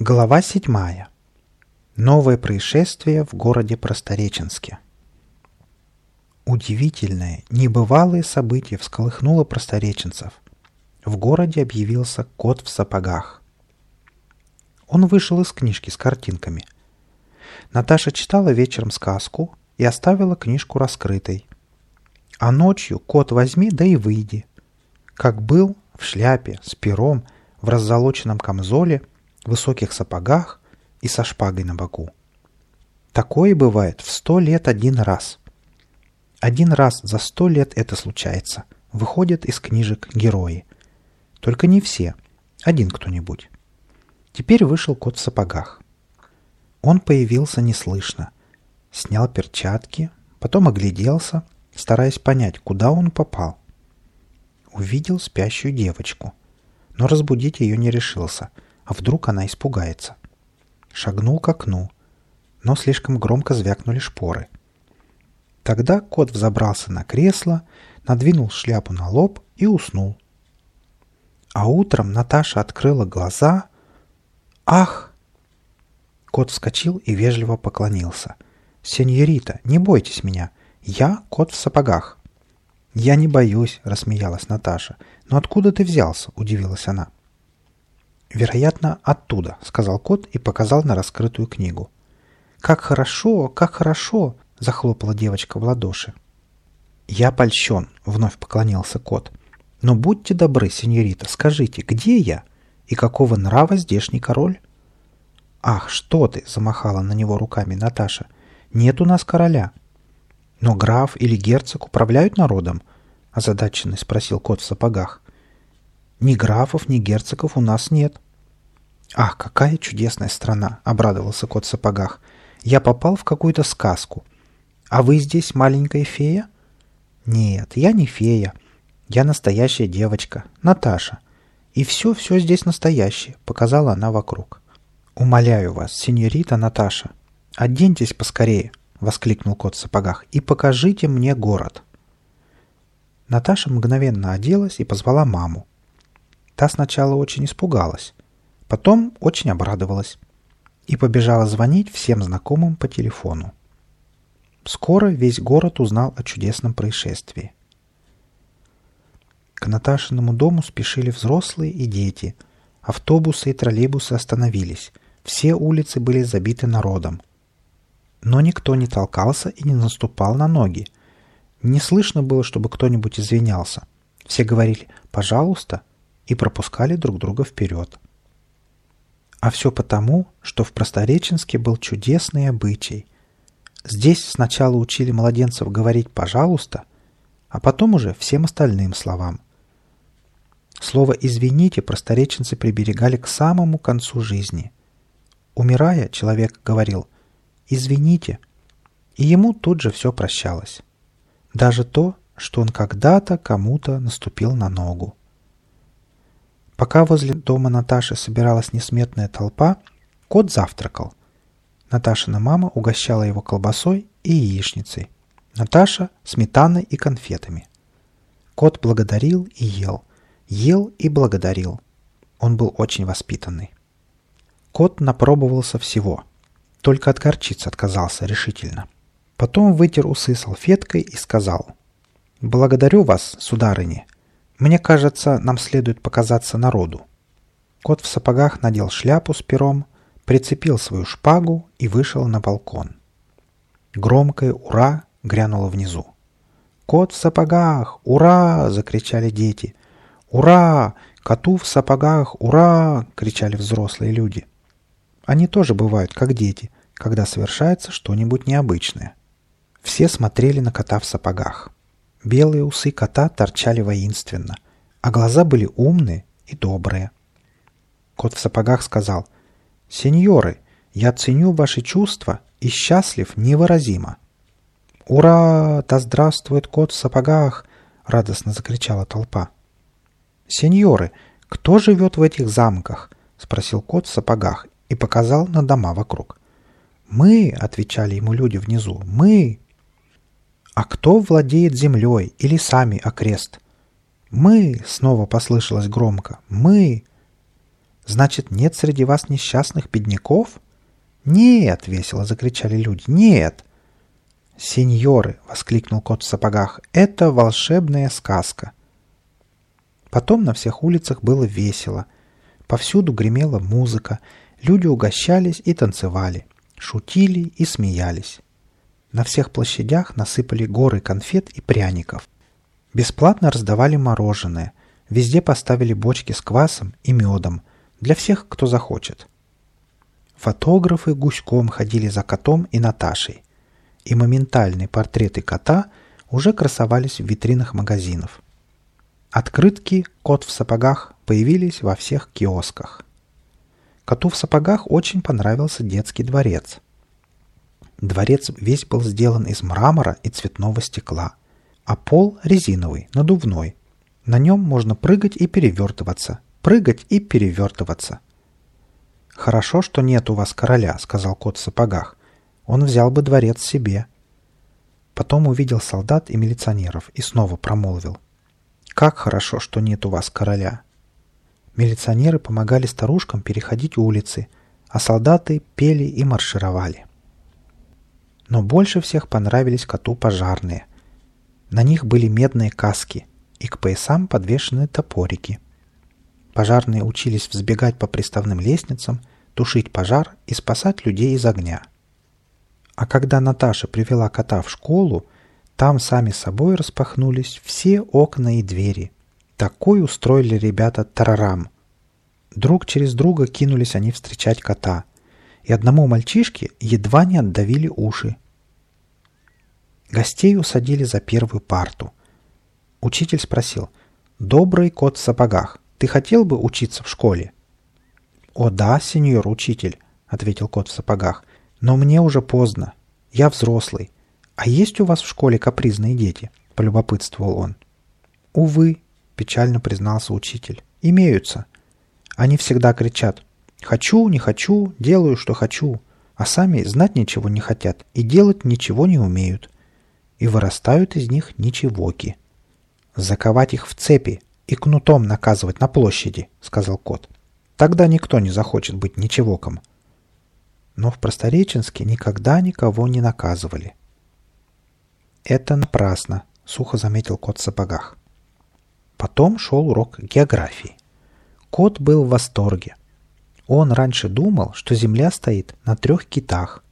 Глава седьмая. Новое происшествие в городе Простореченске. Удивительное, небывалое событие всколыхнуло простореченцев. В городе объявился кот в сапогах. Он вышел из книжки с картинками. Наташа читала вечером сказку и оставила книжку раскрытой. А ночью кот возьми да и выйди. Как был, в шляпе, с пером, в раззолоченном камзоле – высоких сапогах и со шпагой на боку. Такое бывает в сто лет один раз. Один раз за сто лет это случается. Выходят из книжек герои. Только не все. Один кто-нибудь. Теперь вышел кот в сапогах. Он появился неслышно. Снял перчатки, потом огляделся, стараясь понять, куда он попал. Увидел спящую девочку, но разбудить ее не решился — а вдруг она испугается? Шагнул к окну, но слишком громко звякнули шпоры. Тогда кот взобрался на кресло, надвинул шляпу на лоб и уснул. А утром Наташа открыла глаза. «Ах!» Кот вскочил и вежливо поклонился. «Сеньорита, не бойтесь меня. Я кот в сапогах». «Я не боюсь», — рассмеялась Наташа. «Но откуда ты взялся?» — удивилась она. «Вероятно, оттуда», — сказал кот и показал на раскрытую книгу. «Как хорошо, как хорошо!» — захлопала девочка в ладоши. «Я польщен», — вновь поклонился кот. «Но будьте добры, сеньорита, скажите, где я? И какого нрава здешний король?» «Ах, что ты!» — замахала на него руками Наташа. «Нет у нас короля». «Но граф или герцог управляют народом?» — озадаченный спросил кот в сапогах. Ни графов, ни герцогов у нас нет. Ах, какая чудесная страна, обрадовался кот в сапогах. Я попал в какую-то сказку. А вы здесь маленькая фея? Нет, я не фея. Я настоящая девочка, Наташа. И все-все здесь настоящее, показала она вокруг. Умоляю вас, сеньорита Наташа, оденьтесь поскорее, воскликнул кот в сапогах, и покажите мне город. Наташа мгновенно оделась и позвала маму. Та сначала очень испугалась, потом очень обрадовалась и побежала звонить всем знакомым по телефону. Скоро весь город узнал о чудесном происшествии. К Наташиному дому спешили взрослые и дети. Автобусы и троллейбусы остановились. Все улицы были забиты народом. Но никто не толкался и не наступал на ноги. Не слышно было, чтобы кто-нибудь извинялся. Все говорили «пожалуйста», и пропускали друг друга вперед. А все потому, что в Простореченске был чудесный обычай. Здесь сначала учили младенцев говорить «пожалуйста», а потом уже всем остальным словам. Слово «извините» простореченцы приберегали к самому концу жизни. Умирая, человек говорил «извините», и ему тут же все прощалось. Даже то, что он когда-то кому-то наступил на ногу. Пока возле дома Наташи собиралась несметная толпа, кот завтракал. Наташина мама угощала его колбасой и яичницей. Наташа – сметаной и конфетами. Кот благодарил и ел. Ел и благодарил. Он был очень воспитанный. Кот напробовался всего. Только от горчицы отказался решительно. Потом вытер усы салфеткой и сказал «Благодарю вас, сударыни, мне кажется, нам следует показаться народу. Кот в сапогах надел шляпу с пером, прицепил свою шпагу и вышел на балкон. Громкое «Ура!» грянуло внизу. «Кот в сапогах! Ура!» — закричали дети. «Ура! Коту в сапогах! Ура!» — кричали взрослые люди. Они тоже бывают, как дети, когда совершается что-нибудь необычное. Все смотрели на кота в сапогах. Белые усы кота торчали воинственно, а глаза были умные и добрые. Кот в сапогах сказал, «Сеньоры, я ценю ваши чувства и счастлив невыразимо». «Ура! Да здравствует кот в сапогах!» — радостно закричала толпа. «Сеньоры, кто живет в этих замках?» — спросил кот в сапогах и показал на дома вокруг. «Мы!» — отвечали ему люди внизу. «Мы!» «А кто владеет землей или сами окрест?» «Мы!» — снова послышалось громко. «Мы!» Значит, нет среди вас несчастных бедняков? Нет, весело закричали люди. Нет. Сеньоры, воскликнул кот в сапогах, это волшебная сказка. Потом на всех улицах было весело. Повсюду гремела музыка, люди угощались и танцевали, шутили и смеялись. На всех площадях насыпали горы конфет и пряников. Бесплатно раздавали мороженое, везде поставили бочки с квасом и медом для всех, кто захочет. Фотографы гуськом ходили за котом и Наташей, и моментальные портреты кота уже красовались в витринах магазинов. Открытки «Кот в сапогах» появились во всех киосках. Коту в сапогах очень понравился детский дворец. Дворец весь был сделан из мрамора и цветного стекла, а пол резиновый, надувной. На нем можно прыгать и перевертываться, прыгать и перевертываться. «Хорошо, что нет у вас короля», — сказал кот в сапогах. «Он взял бы дворец себе». Потом увидел солдат и милиционеров и снова промолвил — как хорошо, что нет у вас короля. Милиционеры помогали старушкам переходить улицы, а солдаты пели и маршировали. Но больше всех понравились коту пожарные. На них были медные каски, и к поясам подвешены топорики. Пожарные учились взбегать по приставным лестницам, тушить пожар и спасать людей из огня. А когда Наташа привела кота в школу, там сами собой распахнулись все окна и двери. Такой устроили ребята тарарам. Друг через друга кинулись они встречать кота. И одному мальчишке едва не отдавили уши. Гостей усадили за первую парту. Учитель спросил, «Добрый кот в сапогах, ты хотел бы учиться в школе?» «О да, сеньор учитель», — ответил кот в сапогах, «но мне уже поздно. Я взрослый. «А есть у вас в школе капризные дети?» – полюбопытствовал он. «Увы», – печально признался учитель, – «имеются. Они всегда кричат «хочу, не хочу, делаю, что хочу», а сами знать ничего не хотят и делать ничего не умеют. И вырастают из них ничегоки. «Заковать их в цепи и кнутом наказывать на площади», — сказал кот. «Тогда никто не захочет быть ничегоком». Но в Простореченске никогда никого не наказывали. «Это напрасно», — сухо заметил кот в сапогах. Потом шел урок географии. Кот был в восторге. Он раньше думал, что Земля стоит на трех китах.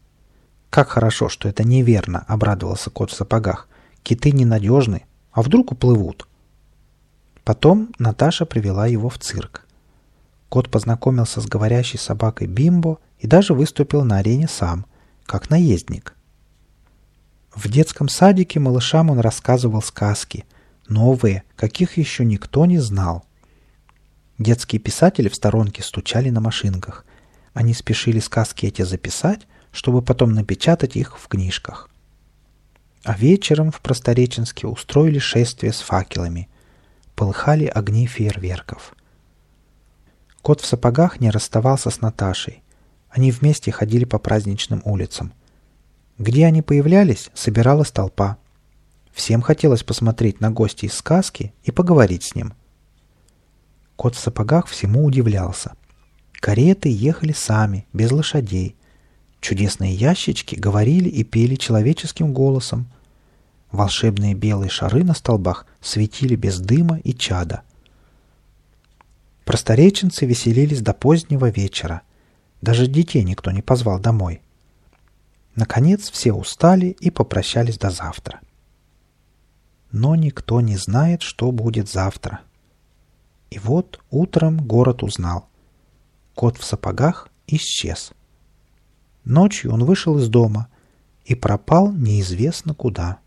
«Как хорошо, что это неверно», — обрадовался кот в сапогах. «Киты ненадежны, а вдруг уплывут?» Потом Наташа привела его в цирк. Кот познакомился с говорящей собакой Бимбо и даже выступил на арене сам, как наездник. В детском садике малышам он рассказывал сказки, новые, каких еще никто не знал. Детские писатели в сторонке стучали на машинках. Они спешили сказки эти записать, чтобы потом напечатать их в книжках. А вечером в Простореченске устроили шествие с факелами. Полыхали огни фейерверков. Кот в сапогах не расставался с Наташей. Они вместе ходили по праздничным улицам – где они появлялись, собиралась толпа. Всем хотелось посмотреть на гостя из сказки и поговорить с ним. Кот в сапогах всему удивлялся. Кареты ехали сами, без лошадей. Чудесные ящички говорили и пели человеческим голосом. Волшебные белые шары на столбах светили без дыма и чада. Простореченцы веселились до позднего вечера. Даже детей никто не позвал домой. Наконец все устали и попрощались до завтра. Но никто не знает, что будет завтра. И вот утром город узнал. Кот в сапогах исчез. Ночью он вышел из дома и пропал неизвестно куда.